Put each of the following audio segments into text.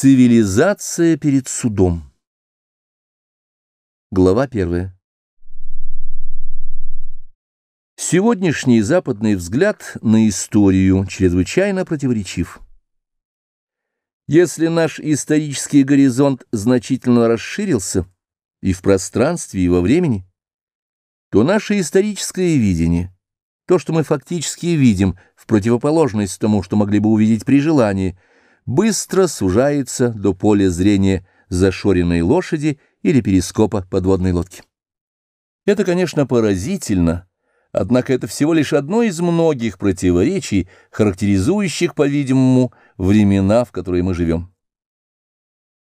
Цивилизация перед судом. Глава первая. Сегодняшний западный взгляд на историю чрезвычайно противоречив. Если наш исторический горизонт значительно расширился и в пространстве, и во времени, то наше историческое видение, то, что мы фактически видим, в противоположность тому, что могли бы увидеть при желании – быстро сужается до поля зрения зашоренной лошади или перископа подводной лодки. Это, конечно, поразительно, однако это всего лишь одно из многих противоречий, характеризующих, по-видимому, времена, в которые мы живем.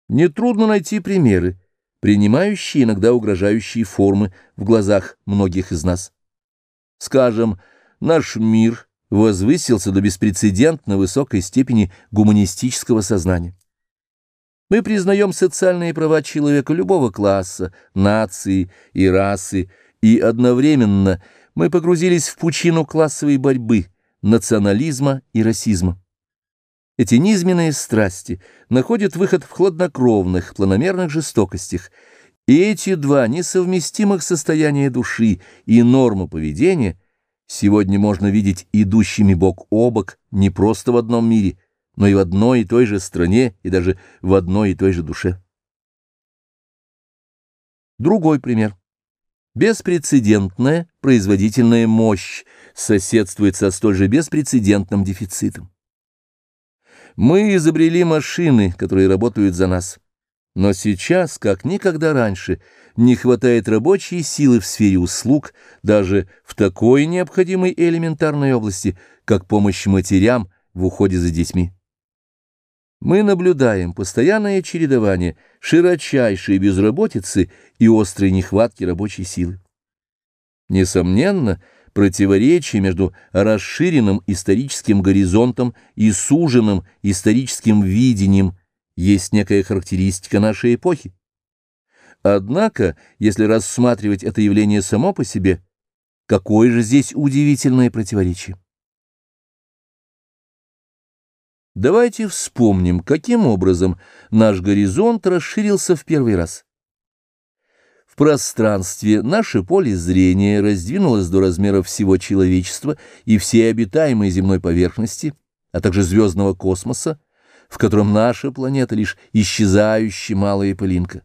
Нетрудно найти примеры, принимающие иногда угрожающие формы в глазах многих из нас. Скажем, наш мир — возвысился до беспрецедентно высокой степени гуманистического сознания. Мы признаем социальные права человека любого класса, нации и расы, и одновременно мы погрузились в пучину классовой борьбы, национализма и расизма. Эти низменные страсти находят выход в хладнокровных, планомерных жестокостях, и эти два несовместимых состояния души и нормы поведения – сегодня можно видеть идущими бок о бок не просто в одном мире, но и в одной и той же стране, и даже в одной и той же душе. Другой пример. Беспрецедентная производительная мощь соседствует со столь же беспрецедентным дефицитом. Мы изобрели машины, которые работают за нас. Но сейчас, как никогда раньше, не хватает рабочей силы в сфере услуг, даже в такой необходимой элементарной области, как помощь матерям в уходе за детьми. Мы наблюдаем постоянное чередование широчайшей безработицы и острой нехватки рабочей силы. Несомненно, противоречие между расширенным историческим горизонтом и суженным историческим видением – есть некая характеристика нашей эпохи. Однако, если рассматривать это явление само по себе, какое же здесь удивительное противоречие? Давайте вспомним, каким образом наш горизонт расширился в первый раз. В пространстве наше поле зрения раздвинулось до размеров всего человечества и всей обитаемой земной поверхности, а также звездного космоса, в котором наша планета лишь исчезающая малая пылинка.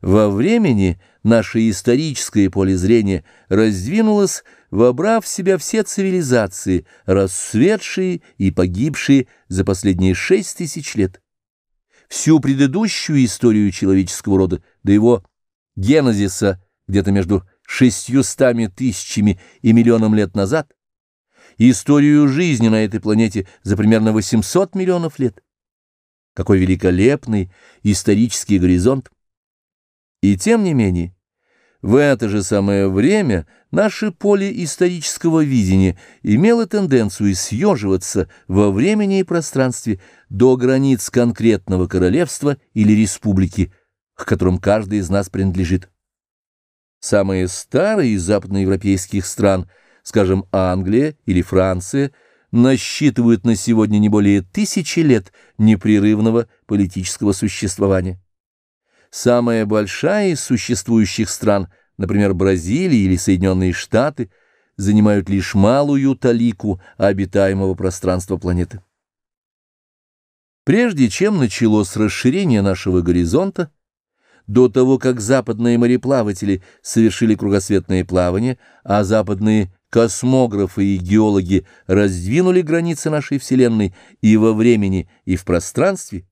Во времени наше историческое поле зрения раздвинулось, вобрав в себя все цивилизации, расцветшие и погибшие за последние шесть тысяч лет. Всю предыдущую историю человеческого рода, до его генезиса где-то между шестьюстами тысячами и миллионом лет назад, историю жизни на этой планете за примерно 800 миллионов лет. Какой великолепный исторический горизонт! И тем не менее, в это же самое время наше поле исторического видения имело тенденцию съеживаться во времени и пространстве до границ конкретного королевства или республики, к которым каждый из нас принадлежит. Самые старые из западноевропейских стран – скажем, Англия или Франция, насчитывают на сегодня не более тысячи лет непрерывного политического существования. Самая большая из существующих стран, например, Бразилия или Соединенные Штаты, занимают лишь малую талику обитаемого пространства планеты. Прежде чем началось расширение нашего горизонта, до того, как западные мореплаватели совершили кругосветное плавание, а западные Космографы и геологи раздвинули границы нашей Вселенной и во времени, и в пространстве.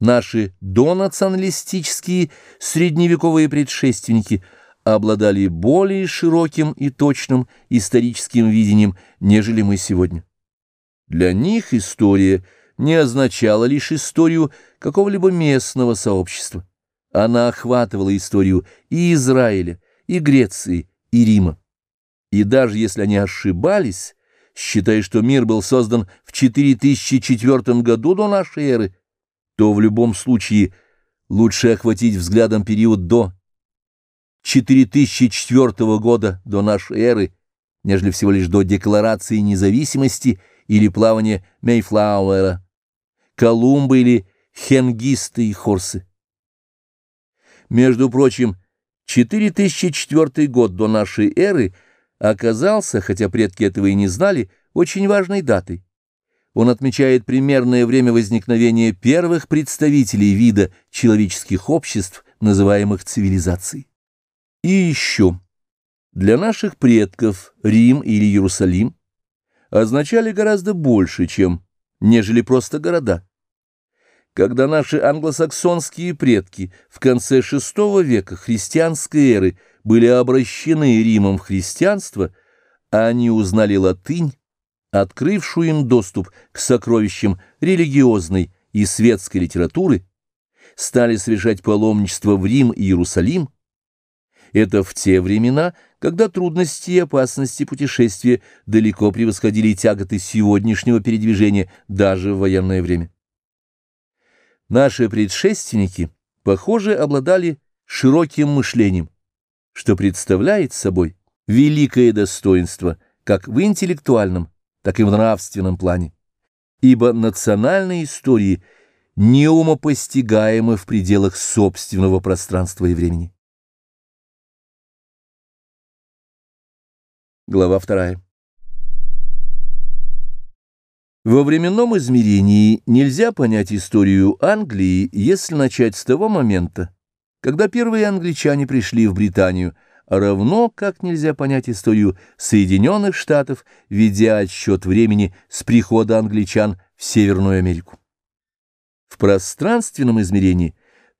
Наши донационалистические средневековые предшественники обладали более широким и точным историческим видением, нежели мы сегодня. Для них история не означала лишь историю какого-либо местного сообщества. Она охватывала историю и Израиля, и Греции, и Рима. И даже если они ошибались, считая, что мир был создан в 4004 году до нашей эры, то в любом случае лучше охватить взглядом период до 4004 года до нашей эры, нежели всего лишь до Декларации независимости или плавания Мейфлауэра, Колумбы или хенгисты и хорсы. Между прочим, 4004 год до нашей эры оказался, хотя предки этого и не знали, очень важной датой. Он отмечает примерное время возникновения первых представителей вида человеческих обществ, называемых цивилизацией. И еще. Для наших предков Рим или Иерусалим означали гораздо больше, чем нежели просто города. Когда наши англосаксонские предки в конце VI века христианской эры были обращены Римом в христианство, они узнали латынь, открывшую им доступ к сокровищам религиозной и светской литературы, стали совершать паломничество в Рим и Иерусалим. Это в те времена, когда трудности и опасности путешествия далеко превосходили тяготы сегодняшнего передвижения даже в военное время. Наши предшественники, похоже, обладали широким мышлением, что представляет собой великое достоинство как в интеллектуальном, так и в нравственном плане, ибо национальные истории неумопостигаемы в пределах собственного пространства и времени. Глава вторая. Во временном измерении нельзя понять историю Англии, если начать с того момента, когда первые англичане пришли в Британию – равно как нельзя понять историю Соединенных Штатов, ведя отсчет времени с прихода англичан в Северную Америку. В пространственном измерении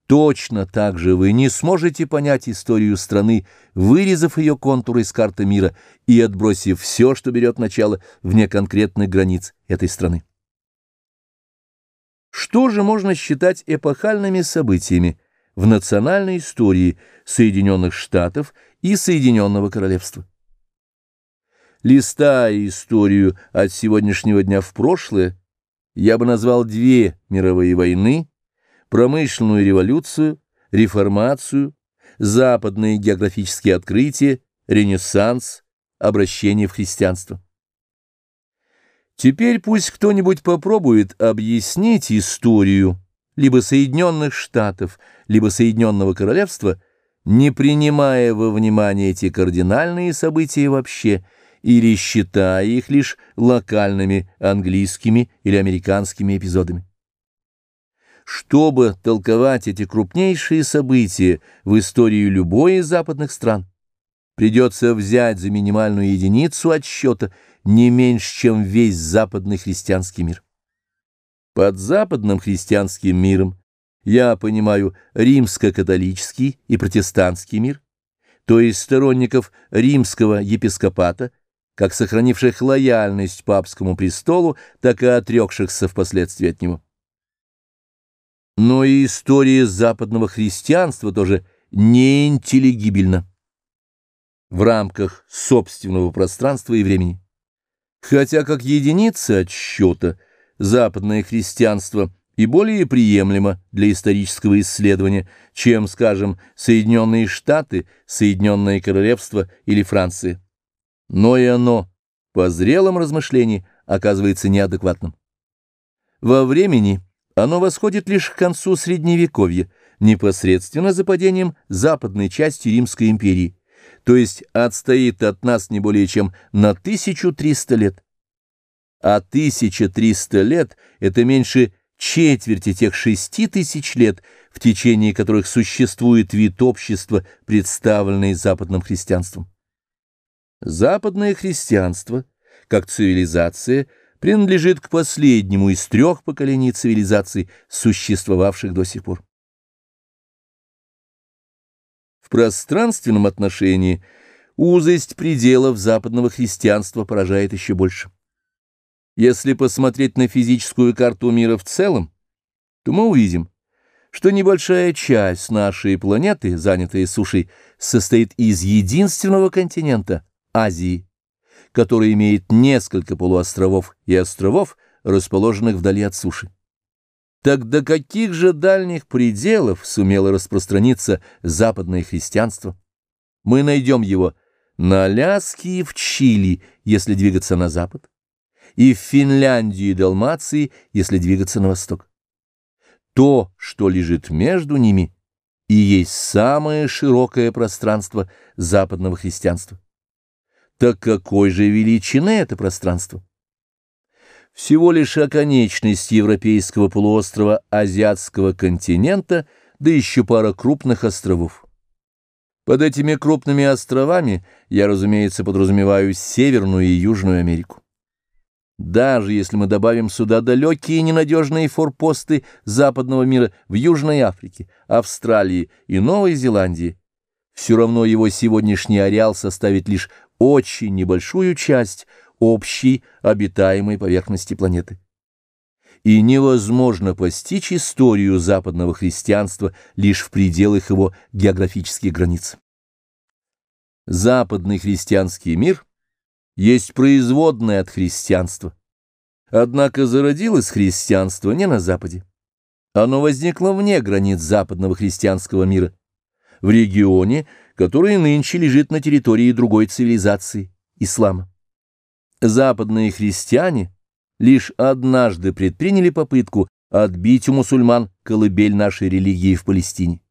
точно так же вы не сможете понять историю страны, вырезав ее контуры из карты мира и отбросив все, что берет начало вне конкретных границ этой страны. Что же можно считать эпохальными событиями в национальной истории Соединенных Штатов и Соединенного Королевства. Листая историю от сегодняшнего дня в прошлое, я бы назвал две мировые войны, промышленную революцию, реформацию, западные географические открытия, ренессанс, обращение в христианство. Теперь пусть кто-нибудь попробует объяснить историю либо Соединенных Штатов, либо Соединенного Королевства – не принимая во внимание эти кардинальные события вообще или считая их лишь локальными английскими или американскими эпизодами. Чтобы толковать эти крупнейшие события в истории любой из западных стран, придется взять за минимальную единицу отсчета не меньше, чем весь западный христианский мир. Под западным христианским миром я понимаю римско-католический и протестантский мир, то есть сторонников римского епископата, как сохранивших лояльность папскому престолу, так и отрекшихся впоследствии от него. Но и история западного христианства тоже неинтеллигибельна в рамках собственного пространства и времени. Хотя как единица отсчета западное христианство – и более приемлемо для исторического исследования, чем, скажем, Соединенные Штаты, Соединенное Королевство или Франция. Но и оно, по зрелом размышлении, оказывается неадекватным. Во времени оно восходит лишь к концу Средневековья, непосредственно за падением западной части Римской империи, то есть отстоит от нас не более чем на 1300 лет. А 1300 лет — это меньше четверти тех шести тысяч лет, в течение которых существует вид общества, представленный западным христианством. Западное христианство, как цивилизация, принадлежит к последнему из трех поколений цивилизаций, существовавших до сих пор. В пространственном отношении узость пределов западного христианства поражает еще больше. Если посмотреть на физическую карту мира в целом, то мы увидим, что небольшая часть нашей планеты, занятая сушей, состоит из единственного континента – Азии, который имеет несколько полуостровов и островов, расположенных вдали от суши. Так до каких же дальних пределов сумело распространиться западное христианство? Мы найдем его на Аляске и в Чили, если двигаться на запад и в Финляндии и Далмации, если двигаться на восток. то, что лежит между ними, и есть самое широкое пространство западного христианства. Так какой же величины это пространство? Всего лишь оконечность европейского полуострова азиатского континента, да еще пара крупных островов. Под этими крупными островами я, разумеется, подразумеваю Северную и Южную Америку. Даже если мы добавим сюда далекие ненадежные форпосты западного мира в Южной Африке, Австралии и Новой Зеландии, все равно его сегодняшний ареал составит лишь очень небольшую часть общей обитаемой поверхности планеты. И невозможно постичь историю западного христианства лишь в пределах его географических границ. Западный христианский мир есть производное от христианства. Однако зародилось христианство не на Западе. Оно возникло вне границ западного христианского мира, в регионе, который нынче лежит на территории другой цивилизации – ислама. Западные христиане лишь однажды предприняли попытку отбить у мусульман колыбель нашей религии в Палестине.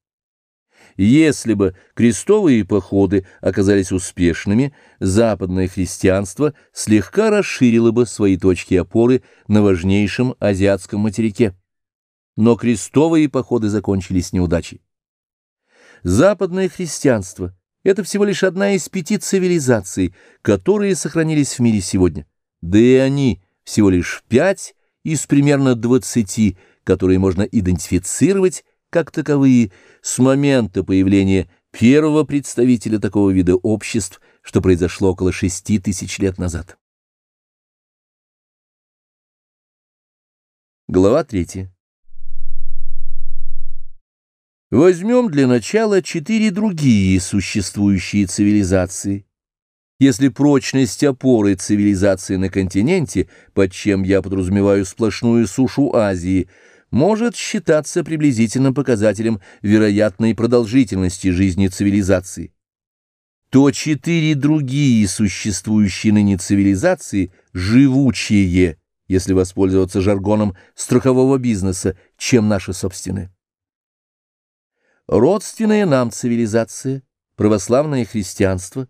Если бы крестовые походы оказались успешными, западное христианство слегка расширило бы свои точки опоры на важнейшем азиатском материке. Но крестовые походы закончились неудачей. Западное христианство – это всего лишь одна из пяти цивилизаций, которые сохранились в мире сегодня. Да и они всего лишь пять из примерно двадцати, которые можно идентифицировать как таковые с момента появления первого представителя такого вида обществ, что произошло около шести тысяч лет назад. Глава третья. Возьмем для начала четыре другие существующие цивилизации. Если прочность опоры цивилизации на континенте, под чем я подразумеваю сплошную сушу Азии – может считаться приблизительным показателем вероятной продолжительности жизни цивилизации, то четыре другие существующие ныне цивилизации живучие, если воспользоваться жаргоном страхового бизнеса, чем наши собственные. Родственная нам цивилизация, православное христианство,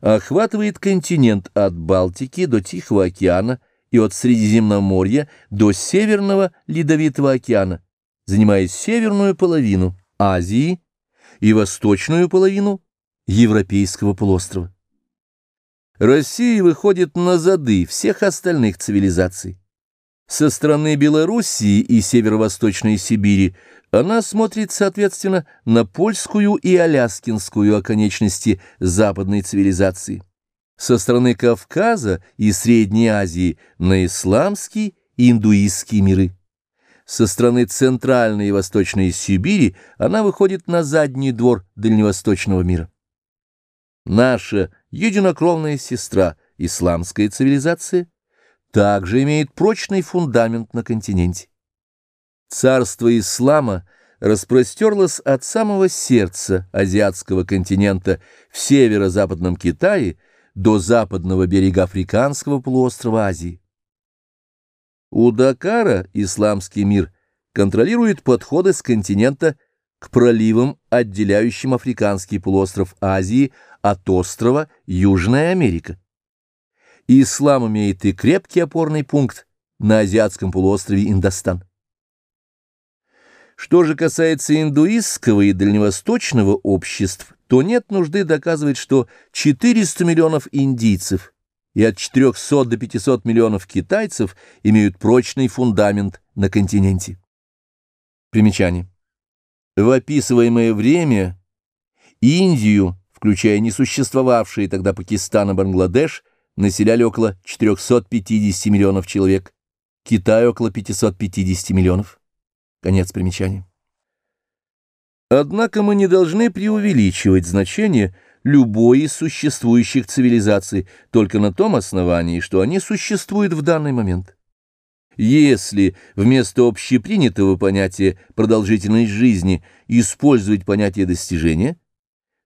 охватывает континент от Балтики до Тихого океана и от Средиземноморья до Северного Ледовитого океана, занимая северную половину Азии и восточную половину Европейского полуострова. Россия выходит на зады всех остальных цивилизаций. Со стороны Белоруссии и северо-восточной Сибири она смотрит, соответственно, на польскую и аляскинскую оконечности западной цивилизации со стороны Кавказа и Средней Азии на исламский и индуистские миры. Со стороны Центральной и Восточной Сибири она выходит на задний двор дальневосточного мира. Наша единокровная сестра, исламская цивилизация, также имеет прочный фундамент на континенте. Царство ислама распростерлось от самого сердца азиатского континента в северо-западном Китае до западного берега Африканского полуострова Азии. У Дакара исламский мир контролирует подходы с континента к проливам, отделяющим Африканский полуостров Азии от острова Южная Америка. Ислам имеет и крепкий опорный пункт на азиатском полуострове Индостан. Что же касается индуистского и дальневосточного обществ, то нет нужды доказывать, что 400 миллионов индийцев и от 400 до 500 миллионов китайцев имеют прочный фундамент на континенте. Примечание. В описываемое время Индию, включая несуществовавшие тогда Пакистан и Бангладеш, населяли около 450 миллионов человек, Китай около 550 миллионов. Конец примечания. Однако мы не должны преувеличивать значение любой из существующих цивилизаций только на том основании, что они существуют в данный момент. Если вместо общепринятого понятия продолжительность жизни использовать понятие достижения,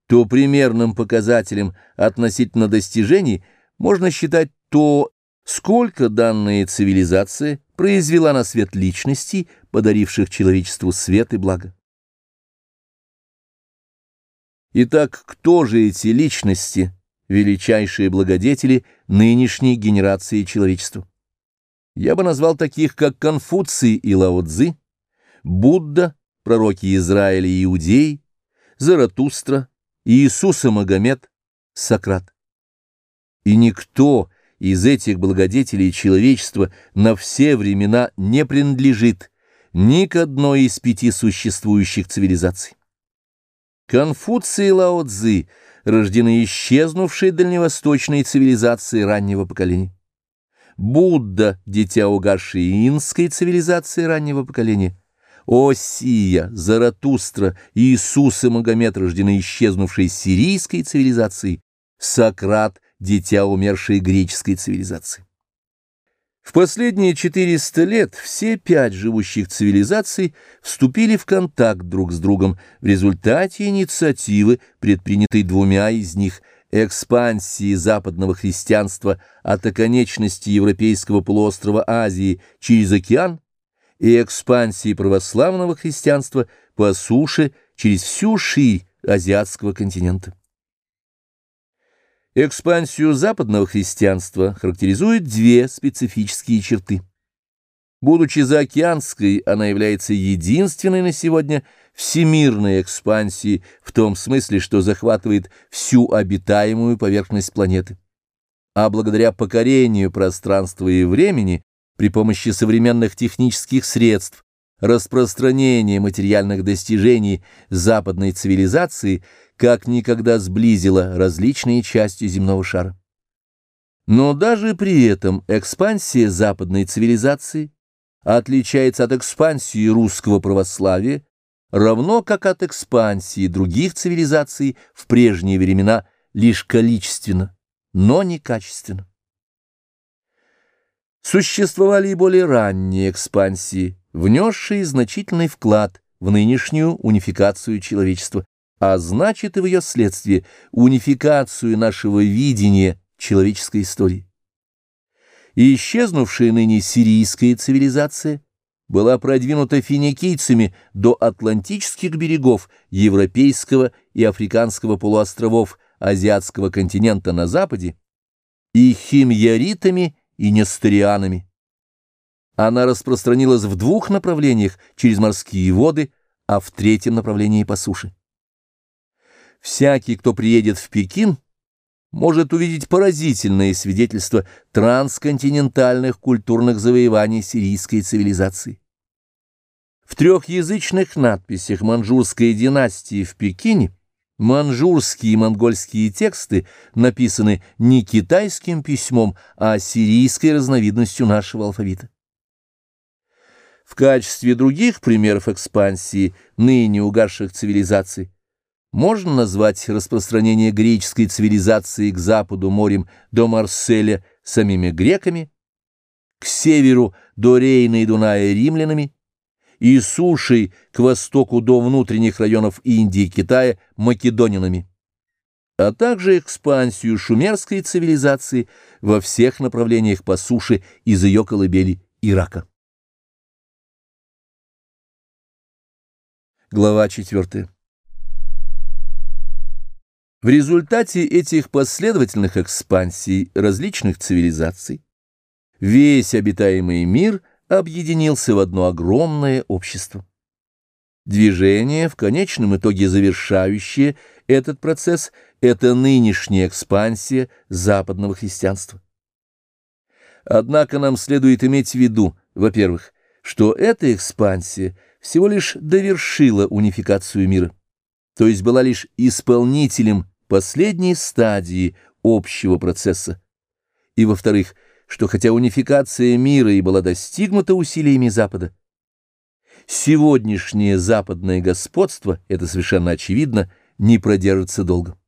то примерным показателем относительно достижений можно считать то, сколько данная цивилизация произвела на свет личностей, подаривших человечеству свет и благо. Итак, кто же эти личности, величайшие благодетели нынешней генерации человечества? Я бы назвал таких, как Конфуций и Лао Цзы, Будда, пророки Израиля и Иудеи, Заратустра, Иисус и Магомед, Сократ. И никто из этих благодетелей человечества на все времена не принадлежит ни к одной из пяти существующих цивилизаций. Конфуций и Лао Цзы рождены исчезнувшей дальневосточной цивилизацией раннего поколения. Будда – дитя угасшей инской цивилизации раннего поколения. Осия, Заратустра, Иисус и Магомед рождены исчезнувшей сирийской цивилизацией. Сократ – дитя умершей греческой цивилизации. В последние 400 лет все пять живущих цивилизаций вступили в контакт друг с другом в результате инициативы, предпринятой двумя из них, экспансии западного христианства от оконечности европейского полуострова Азии через океан и экспансии православного христианства по суше через всю ширь азиатского континента. Экспансию западного христианства характеризуют две специфические черты. Будучи заокеанской, она является единственной на сегодня всемирной экспансией в том смысле, что захватывает всю обитаемую поверхность планеты. А благодаря покорению пространства и времени при помощи современных технических средств распространение материальных достижений западной цивилизации как никогда сблизило различные части земного шара. Но даже при этом экспансия западной цивилизации отличается от экспансии русского православия, равно как от экспансии других цивилизаций в прежние времена лишь количественно, но не качественно. Существовали и более ранние экспансии, внесшие значительный вклад в нынешнюю унификацию человечества, а значит и в ее следствие унификацию нашего видения человеческой истории. И исчезнувшая ныне сирийская цивилизация была продвинута финикийцами до атлантических берегов европейского и африканского полуостровов азиатского континента на западе и химьяритами и несторианами. Она распространилась в двух направлениях через морские воды, а в третьем направлении по суше. Всякий, кто приедет в Пекин, может увидеть поразительное свидетельство трансконтинентальных культурных завоеваний сирийской цивилизации. В трехязычных надписях манжурской династии в Пекине манжурские и монгольские тексты написаны не китайским письмом, а сирийской разновидностью нашего алфавита. В качестве других примеров экспансии ныне угасших цивилизаций можно назвать распространение греческой цивилизации к западу морем до Марселя самими греками, к северу до Рейна и Дуная римлянами, и сушей к востоку до внутренних районов Индии и Китая македонинами, а также экспансию шумерской цивилизации во всех направлениях по суше из ее колыбели Ирака. Глава четвертая. В результате этих последовательных экспансий различных цивилизаций весь обитаемый мир объединился в одно огромное общество. Движение, в конечном итоге завершающее этот процесс, это нынешняя экспансия западного христианства. Однако нам следует иметь в виду, во-первых, что эта экспансия всего лишь довершила унификацию мира, то есть была лишь исполнителем последней стадии общего процесса, и, во-вторых, что хотя унификация мира и была достигнута усилиями Запада, сегодняшнее западное господство, это совершенно очевидно, не продержится долго.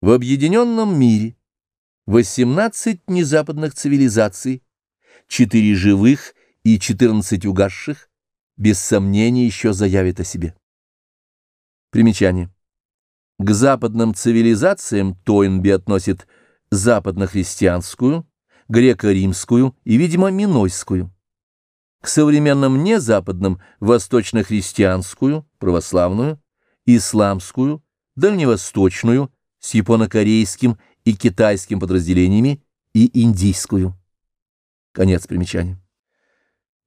В объединенном мире 18 незападных цивилизаций, 4 живых и 14 угасших, без сомнения еще заявят о себе. Примечание. К западным цивилизациям Тойнби относит западно-христианскую, греко-римскую и, видимо, минойскую. К современным незападным – восточно-христианскую, православную, исламскую, дальневосточную, с японо-корейским и китайским подразделениями и индийскую. Конец примечания.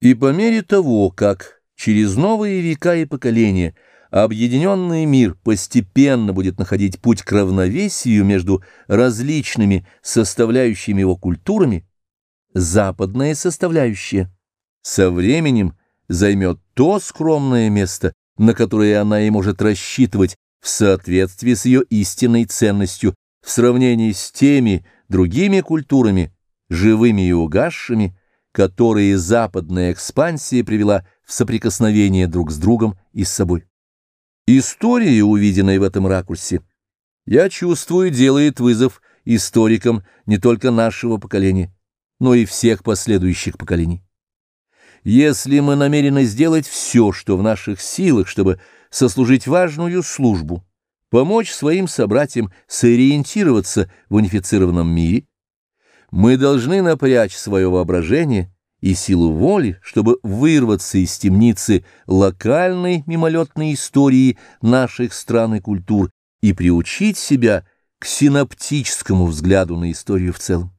И по мере того, как через новые века и поколения объединенный мир постепенно будет находить путь к равновесию между различными составляющими его культурами, западная составляющая со временем займет то скромное место, на которое она и может рассчитывать в соответствии с ее истинной ценностью в сравнении с теми другими культурами, живыми и угасшими, которые западная экспансия привела в соприкосновение друг с другом и с собой. История, увиденная в этом ракурсе, я чувствую, делает вызов историкам не только нашего поколения, но и всех последующих поколений. Если мы намерены сделать все, что в наших силах, чтобы сослужить важную службу, помочь своим собратьям сориентироваться в унифицированном мире, мы должны напрячь свое воображение и силу воли, чтобы вырваться из темницы локальной мимолетной истории наших стран и культур и приучить себя к синоптическому взгляду на историю в целом.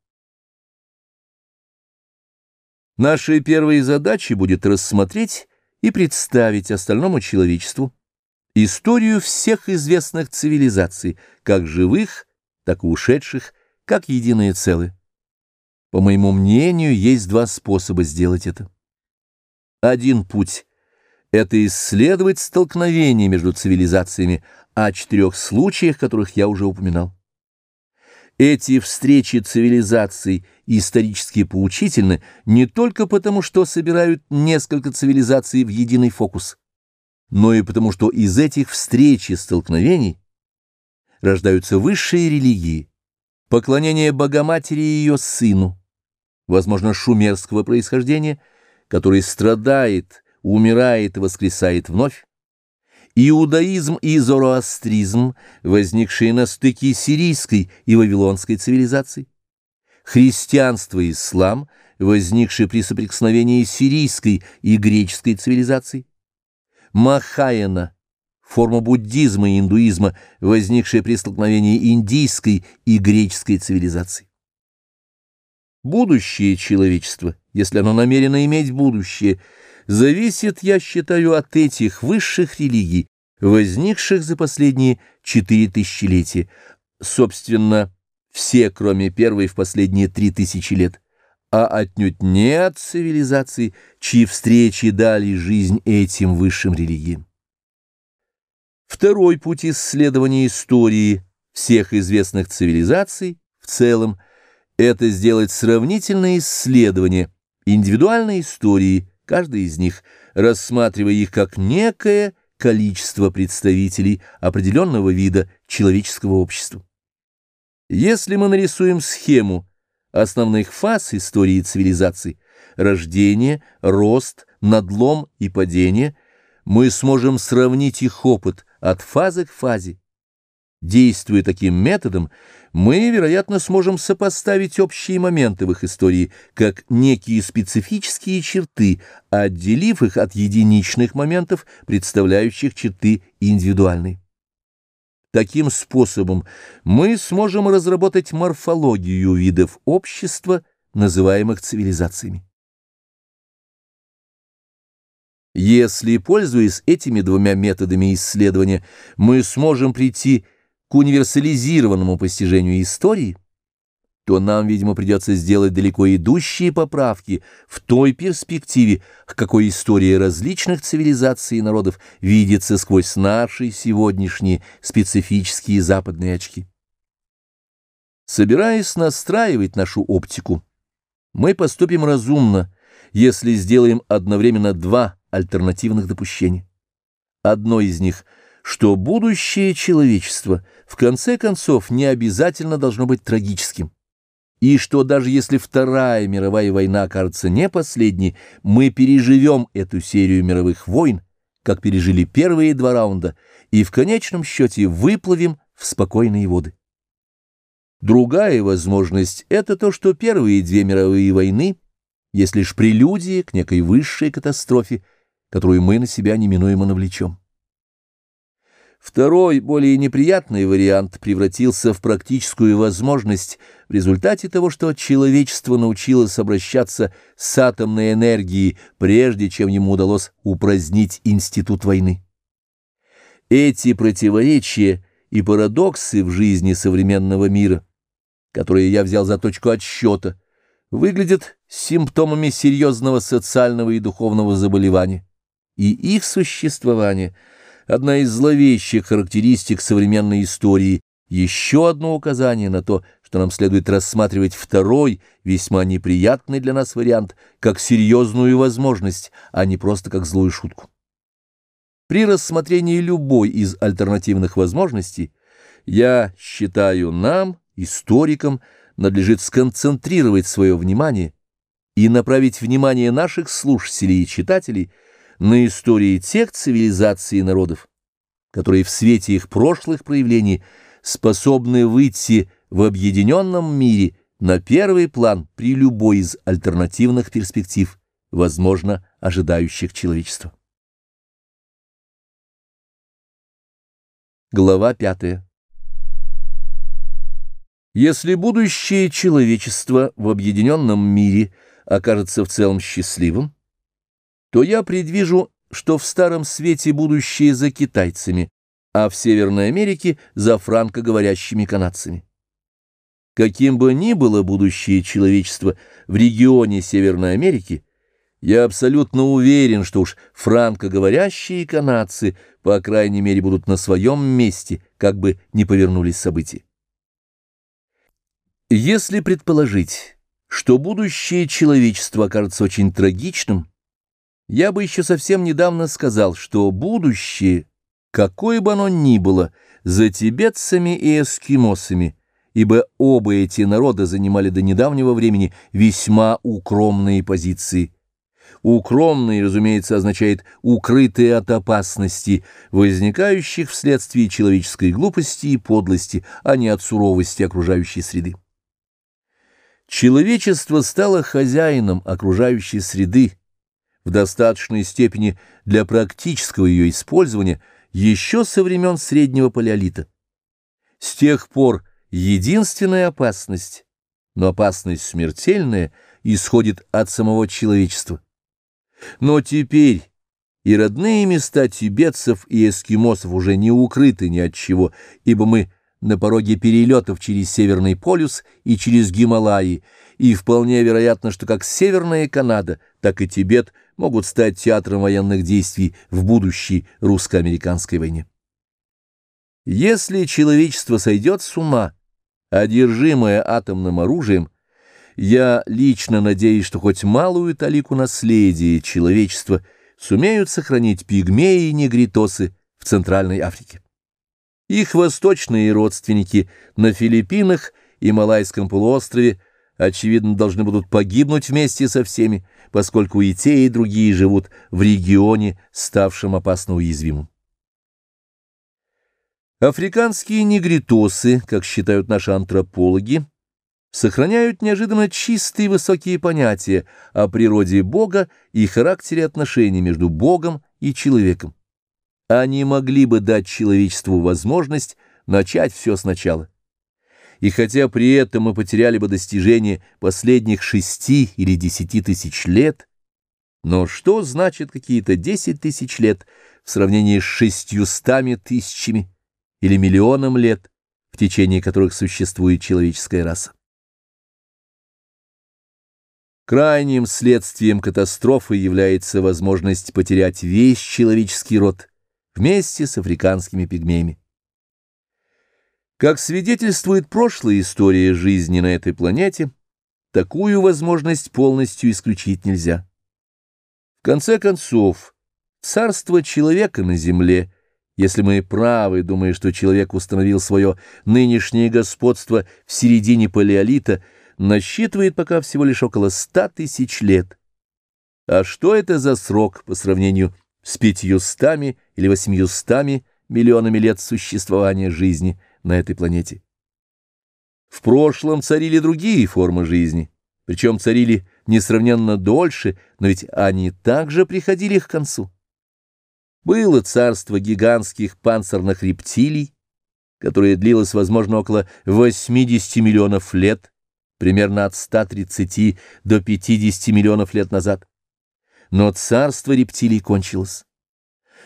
Нашей первой задачей будет рассмотреть и представить остальному человечеству историю всех известных цивилизаций, как живых, так и ушедших, как единое целое. По моему мнению, есть два способа сделать это. Один путь — это исследовать столкновение между цивилизациями о четырех случаях, которых я уже упоминал. Эти встречи цивилизаций исторически поучительны не только потому, что собирают несколько цивилизаций в единый фокус, но и потому, что из этих встреч и столкновений рождаются высшие религии, поклонение Богоматери и ее сыну, возможно, шумерского происхождения, который страдает, умирает и воскресает вновь, иудаизм и зороастризм, возникшие на стыке сирийской и вавилонской цивилизаций, христианство и ислам, возникшие при соприкосновении сирийской и греческой цивилизаций, Махаяна, форма буддизма и индуизма, возникшая при столкновении индийской и греческой цивилизаций. Будущее человечества, если оно намерено иметь будущее, зависит, я считаю, от этих высших религий, возникших за последние четыре тысячелетия, собственно, все, кроме первой, в последние три тысячи лет, а отнюдь не от цивилизаций, чьи встречи дали жизнь этим высшим религиям. Второй путь исследования истории всех известных цивилизаций в целом – это сделать сравнительное исследование индивидуальной истории каждой из них, рассматривая их как некое количество представителей определенного вида человеческого общества. Если мы нарисуем схему основных фаз истории цивилизаций – рождение, рост, надлом и падение – мы сможем сравнить их опыт от фазы к фазе Действуя таким методом, мы, вероятно, сможем сопоставить общие моменты в их истории как некие специфические черты, отделив их от единичных моментов, представляющих черты индивидуальные. Таким способом мы сможем разработать морфологию видов общества, называемых цивилизациями. Если, пользуясь этими двумя методами исследования, мы сможем прийти к к универсализированному постижению истории, то нам, видимо, придется сделать далеко идущие поправки в той перспективе, к какой история различных цивилизаций и народов видится сквозь наши сегодняшние специфические западные очки. Собираясь настраивать нашу оптику, мы поступим разумно, если сделаем одновременно два альтернативных допущения. Одно из них — что будущее человечества в конце концов не обязательно должно быть трагическим, и что даже если Вторая мировая война кажется не последней, мы переживем эту серию мировых войн, как пережили первые два раунда, и в конечном счете выплывем в спокойные воды. Другая возможность — это то, что первые две мировые войны есть лишь прелюдия к некой высшей катастрофе, которую мы на себя неминуемо навлечем. Второй, более неприятный вариант превратился в практическую возможность в результате того, что человечество научилось обращаться с атомной энергией, прежде чем ему удалось упразднить институт войны. Эти противоречия и парадоксы в жизни современного мира – которые я взял за точку отсчета, выглядят симптомами серьезного социального и духовного заболевания, и их существование – одна из зловещих характеристик современной истории, еще одно указание на то, что нам следует рассматривать второй, весьма неприятный для нас вариант, как серьезную возможность, а не просто как злую шутку. При рассмотрении любой из альтернативных возможностей я считаю нам, историкам надлежит сконцентрировать свое внимание и направить внимание наших слушателей и читателей на истории тех цивилизаций и народов, которые в свете их прошлых проявлений способны выйти в объединенном мире на первый план при любой из альтернативных перспектив, возможно, ожидающих человечества. Глава пятая если будущее человечества в объединенном мире окажется в целом счастливым, то я предвижу, что в Старом Свете будущее за китайцами, а в Северной Америке за франкоговорящими канадцами. Каким бы ни было будущее человечества в регионе Северной Америки, я абсолютно уверен, что уж франкоговорящие канадцы, по крайней мере, будут на своем месте, как бы ни повернулись события. Если предположить, что будущее человечества окажется очень трагичным, я бы еще совсем недавно сказал, что будущее, какое бы оно ни было, за тибетцами и эскимосами, ибо оба эти народа занимали до недавнего времени весьма укромные позиции. Укромные, разумеется, означает укрытые от опасности, возникающих вследствие человеческой глупости и подлости, а не от суровости окружающей среды. Человечество стало хозяином окружающей среды в достаточной степени для практического ее использования еще со времен среднего палеолита. С тех пор единственная опасность, но опасность смертельная, исходит от самого человечества. Но теперь и родные места тибетцев и эскимосов уже не укрыты ни от чего, ибо мы – на пороге перелетов через Северный полюс и через Гималаи, и вполне вероятно, что как Северная Канада, так и Тибет могут стать театром военных действий в будущей русско-американской войне. Если человечество сойдет с ума, одержимое атомным оружием, я лично надеюсь, что хоть малую талику наследия человечества сумеют сохранить пигмеи и негритосы в Центральной Африке. Их восточные родственники на Филиппинах и Малайском полуострове, очевидно, должны будут погибнуть вместе со всеми, поскольку и те, и другие живут в регионе, ставшем опасно уязвимым. Африканские негритосы, как считают наши антропологи, сохраняют неожиданно чистые высокие понятия о природе Бога и характере отношений между Богом и человеком они могли бы дать человечеству возможность начать все сначала. И хотя при этом мы потеряли бы достижение последних шести или десяти тысяч лет, но что значит какие-то десять тысяч лет в сравнении с шестьюстами тысячами или миллионом лет, в течение которых существует человеческая раса? Крайним следствием катастрофы является возможность потерять весь человеческий род – вместе с африканскими пигмеями. Как свидетельствует прошлая история жизни на этой планете, такую возможность полностью исключить нельзя. В конце концов, царство человека на земле, если мы правы, думая, что человек установил свое нынешнее господство в середине палеолита, насчитывает пока всего лишь около ста тысяч лет. А что это за срок по сравнению с пятьюстами или восьмиюстами миллионами лет существования жизни на этой планете. В прошлом царили другие формы жизни, причем царили несравненно дольше, но ведь они также приходили к концу. Было царство гигантских панцирных рептилий, которое длилось, возможно, около 80 миллионов лет, примерно от 130 до 50 миллионов лет назад. Но царство рептилий кончилось.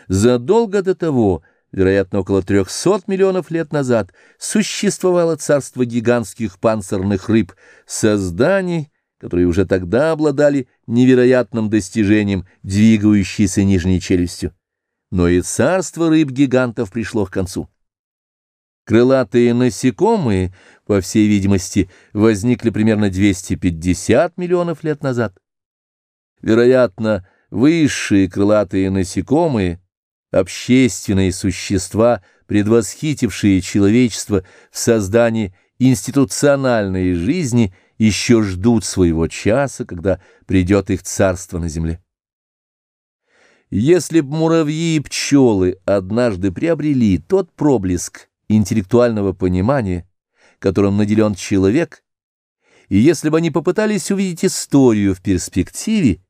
Задолго до того, вероятно, около 300 миллионов лет назад, существовало царство гигантских панцирных рыб, созданий, которые уже тогда обладали невероятным достижением, двигающейся нижней челюстью. Но и царство рыб-гигантов пришло к концу. Крылатые насекомые, по всей видимости, возникли примерно 250 миллионов лет назад. Вероятно, высшие крылатые насекомые, общественные существа, предвосхитившие человечество в создании институциональной жизни, еще ждут своего часа, когда придет их царство на земле. Если б муравьи и пчелы однажды приобрели тот проблеск интеллектуального понимания, которым наделен человек, и если бы они попытались увидеть историю в перспективе,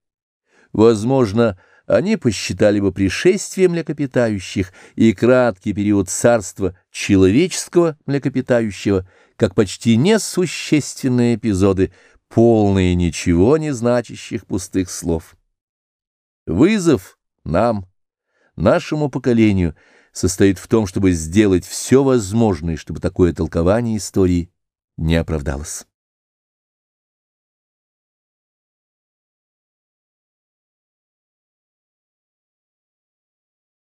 возможно, они посчитали бы пришествие млекопитающих и краткий период царства человеческого млекопитающего как почти несущественные эпизоды, полные ничего не значащих пустых слов. Вызов нам, нашему поколению, состоит в том, чтобы сделать все возможное, чтобы такое толкование истории не оправдалось.